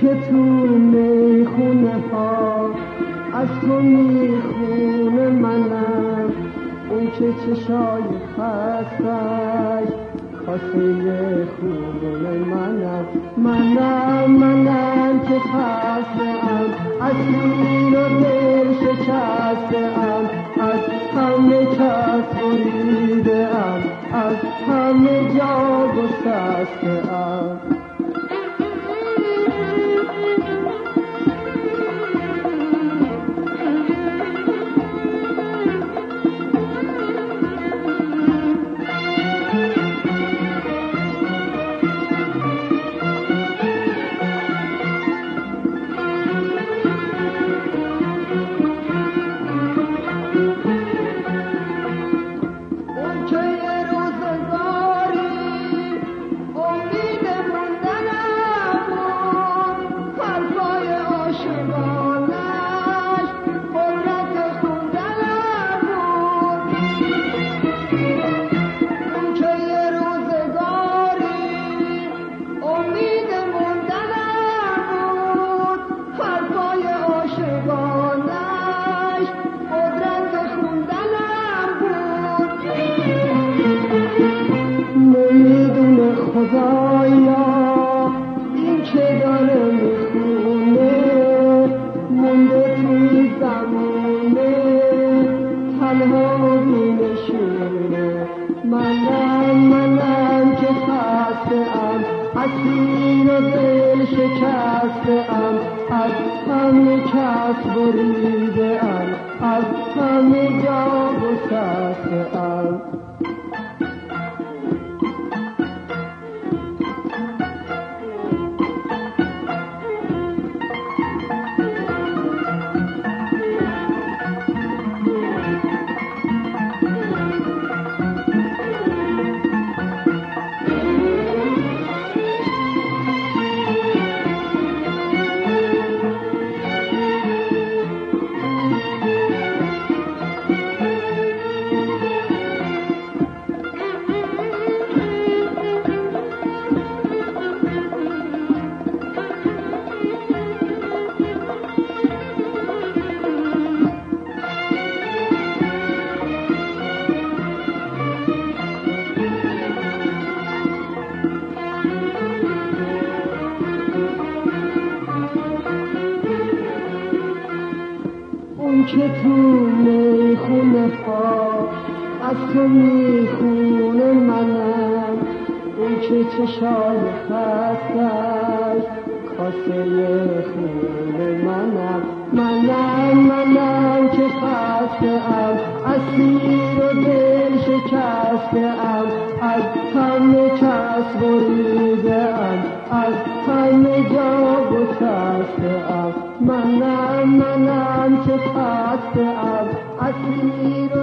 که تو می‌خونه ها از تو می‌خونه منم. اون که چشای خستش خاصه خونه منم. منم منم که خستم از این و دل شکستم از همه کس بریدم از همه جا گسستم خدایا این که داره می‌خونه؟ مونده توی زمونه تنها مینشونه منم منم که خسته ام اسیر و دل ام از همه کس ام از همه جا ام که تو می‌خونه ها از تو می‌خونه منم. اون که چشای خستش کاسه خون منم. منم منم که خسته ام اسیر و دل شکسته ام. از همه کس بریده ام از همه جا گسسته ام. منم منم که